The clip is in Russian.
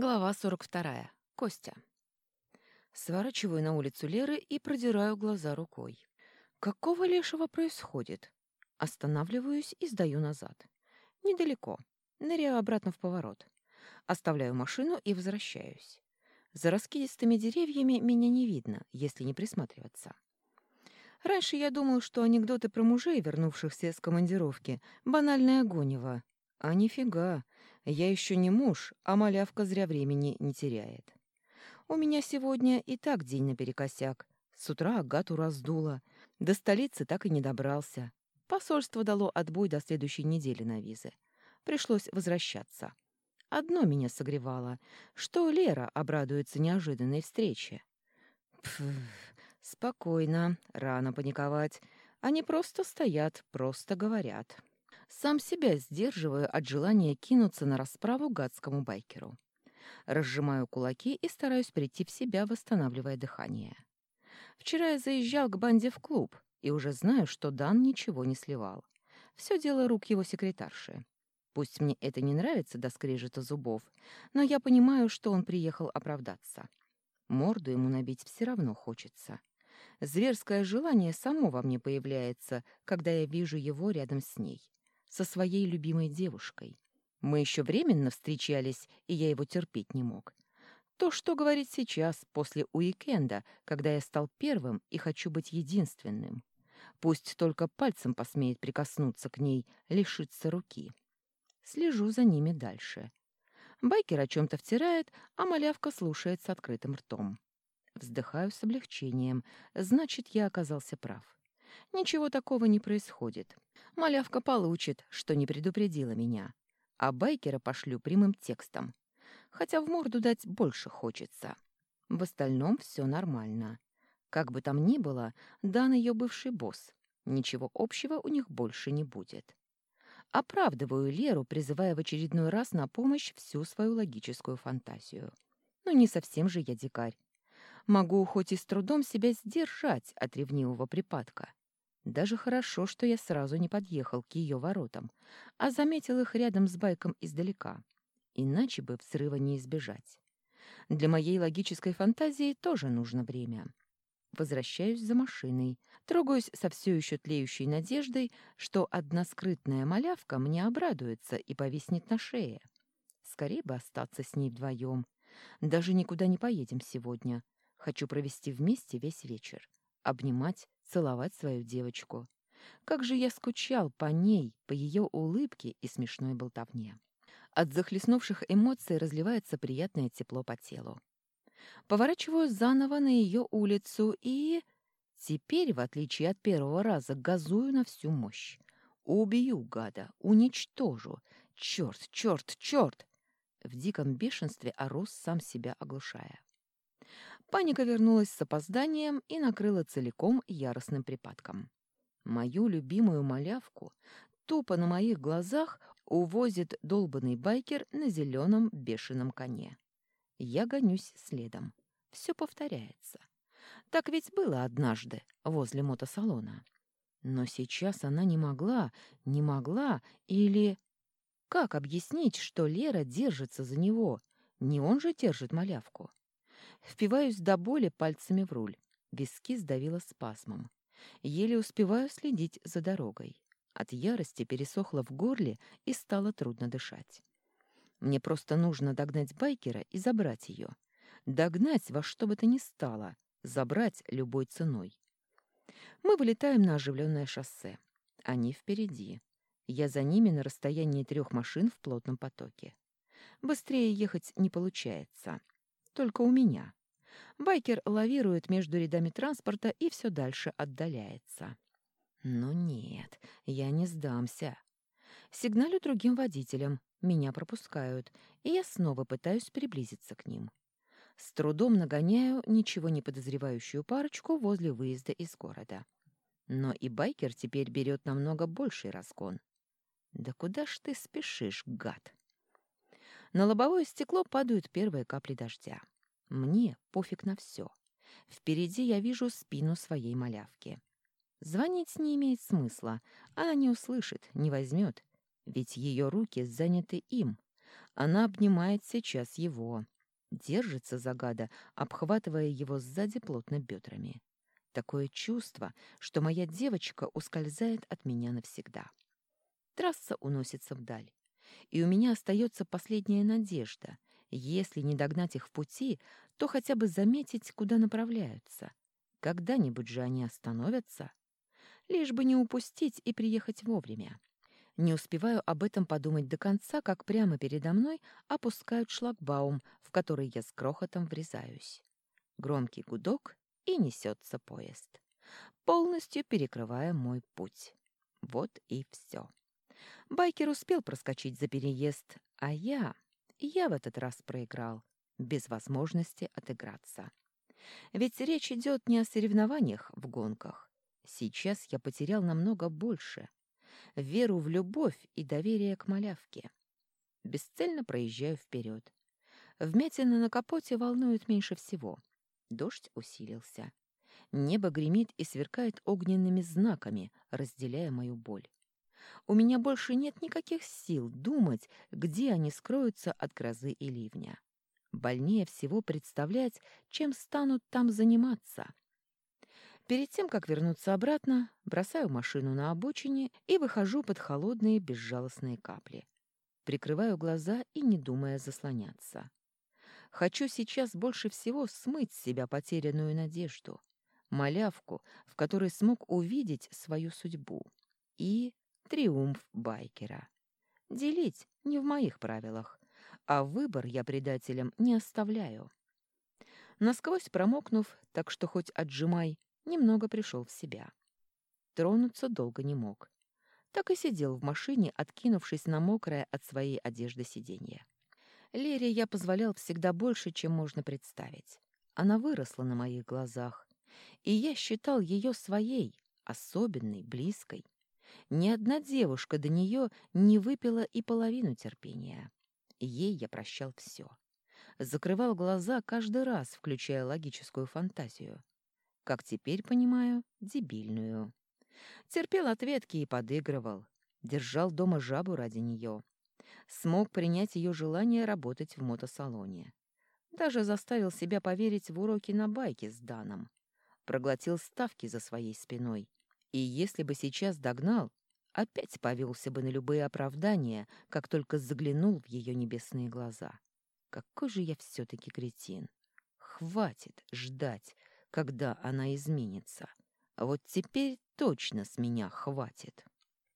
Глава 42. Костя. Сворачиваю на улицу Леры и продираю глаза рукой. Какого лешего происходит? Останавливаюсь и сдаю назад. Недалеко. Ныряю обратно в поворот. Оставляю машину и возвращаюсь. За раскидистыми деревьями меня не видно, если не присматриваться. Раньше я думал, что анекдоты про мужей, вернувшихся с командировки, банальное гонево. А нифига. Я еще не муж, а малявка зря времени не теряет. У меня сегодня и так день наперекосяк. С утра Агату раздуло. До столицы так и не добрался. Посольство дало отбой до следующей недели на визы. Пришлось возвращаться. Одно меня согревало, что Лера обрадуется неожиданной встрече. Пф, спокойно, рано паниковать. Они просто стоят, просто говорят. Сам себя сдерживаю от желания кинуться на расправу гадскому байкеру. Разжимаю кулаки и стараюсь прийти в себя, восстанавливая дыхание. Вчера я заезжал к банде в клуб и уже знаю, что Дан ничего не сливал. Все дело рук его секретарши. Пусть мне это не нравится до скрежета зубов, но я понимаю, что он приехал оправдаться. Морду ему набить все равно хочется. Зверское желание само во мне появляется, когда я вижу его рядом с ней со своей любимой девушкой. Мы еще временно встречались, и я его терпеть не мог. То, что говорить сейчас, после уикенда, когда я стал первым и хочу быть единственным. Пусть только пальцем посмеет прикоснуться к ней, лишиться руки. Слежу за ними дальше. Байкер о чем-то втирает, а малявка слушает с открытым ртом. Вздыхаю с облегчением. Значит, я оказался прав. Ничего такого не происходит. Малявка получит, что не предупредила меня. А байкера пошлю прямым текстом. Хотя в морду дать больше хочется. В остальном все нормально. Как бы там ни было, Дан ее бывший босс. Ничего общего у них больше не будет. Оправдываю Леру, призывая в очередной раз на помощь всю свою логическую фантазию. Но не совсем же я дикарь. Могу хоть и с трудом себя сдержать от ревнивого припадка. Даже хорошо, что я сразу не подъехал к ее воротам, а заметил их рядом с байком издалека. Иначе бы взрыва не избежать. Для моей логической фантазии тоже нужно время. Возвращаюсь за машиной, трогаюсь со все еще тлеющей надеждой, что одна скрытная малявка мне обрадуется и повиснет на шее. Скорее бы остаться с ней вдвоем. Даже никуда не поедем сегодня. Хочу провести вместе весь вечер. Обнимать, целовать свою девочку. Как же я скучал по ней, по ее улыбке и смешной болтовне. От захлестнувших эмоций разливается приятное тепло по телу. Поворачиваю заново на ее улицу и... Теперь, в отличие от первого раза, газую на всю мощь. Убью гада, уничтожу. Черт, черт, черт! В диком бешенстве ору сам себя оглушая. Паника вернулась с опозданием и накрыла целиком яростным припадком. Мою любимую малявку тупо на моих глазах увозит долбанный байкер на зеленом бешеном коне. Я гонюсь следом. Все повторяется. Так ведь было однажды возле мотосалона. Но сейчас она не могла, не могла или... Как объяснить, что Лера держится за него? Не он же держит малявку. Впиваюсь до боли пальцами в руль. Виски сдавило спазмом. Еле успеваю следить за дорогой. От ярости пересохло в горле и стало трудно дышать. Мне просто нужно догнать байкера и забрать ее. Догнать во что бы то ни стало, забрать любой ценой. Мы вылетаем на оживленное шоссе. Они впереди. Я за ними на расстоянии трех машин в плотном потоке. Быстрее ехать не получается. Только у меня. Байкер лавирует между рядами транспорта и все дальше отдаляется. Но нет, я не сдамся. Сигналю другим водителям, меня пропускают, и я снова пытаюсь приблизиться к ним. С трудом нагоняю ничего не подозревающую парочку возле выезда из города. Но и байкер теперь берет намного больший разгон. Да куда ж ты спешишь, гад? На лобовое стекло падают первые капли дождя. Мне пофиг на все. Впереди я вижу спину своей малявки. Звонить не имеет смысла. Она не услышит, не возьмет. Ведь ее руки заняты им. Она обнимает сейчас его. Держится загада, обхватывая его сзади плотно бедрами. Такое чувство, что моя девочка ускользает от меня навсегда. Трасса уносится вдаль. И у меня остается последняя надежда. Если не догнать их в пути, то хотя бы заметить, куда направляются. Когда-нибудь же они остановятся. Лишь бы не упустить и приехать вовремя. Не успеваю об этом подумать до конца, как прямо передо мной опускают шлагбаум, в который я с грохотом врезаюсь. Громкий гудок, и несется поезд, полностью перекрывая мой путь. Вот и все. Байкер успел проскочить за переезд, а я... Я в этот раз проиграл, без возможности отыграться. Ведь речь идет не о соревнованиях в гонках. Сейчас я потерял намного больше. Веру в любовь и доверие к малявке. Бесцельно проезжаю вперед. Вмятины на капоте волнуют меньше всего. Дождь усилился. Небо гремит и сверкает огненными знаками, разделяя мою боль. У меня больше нет никаких сил думать, где они скроются от грозы и ливня. Больнее всего представлять, чем станут там заниматься. Перед тем, как вернуться обратно, бросаю машину на обочине и выхожу под холодные безжалостные капли. Прикрываю глаза и не думая заслоняться. Хочу сейчас больше всего смыть с себя потерянную надежду, малявку, в которой смог увидеть свою судьбу, и триумф байкера. Делить не в моих правилах, а выбор я предателям не оставляю. Насквозь промокнув, так что хоть отжимай, немного пришел в себя. Тронуться долго не мог. Так и сидел в машине, откинувшись на мокрое от своей одежды сиденье. Лере я позволял всегда больше, чем можно представить. Она выросла на моих глазах, и я считал ее своей, особенной, близкой. Ни одна девушка до нее не выпила и половину терпения. Ей я прощал все. Закрывал глаза каждый раз, включая логическую фантазию. Как теперь понимаю, дебильную. Терпел ответки и подыгрывал. Держал дома жабу ради нее смог принять ее желание работать в мотосалоне. Даже заставил себя поверить в уроки на байке с Даном. Проглотил ставки за своей спиной. И если бы сейчас догнал, опять повелся бы на любые оправдания, как только заглянул в ее небесные глаза. Какой же я все-таки кретин! Хватит ждать, когда она изменится. А вот теперь точно с меня хватит.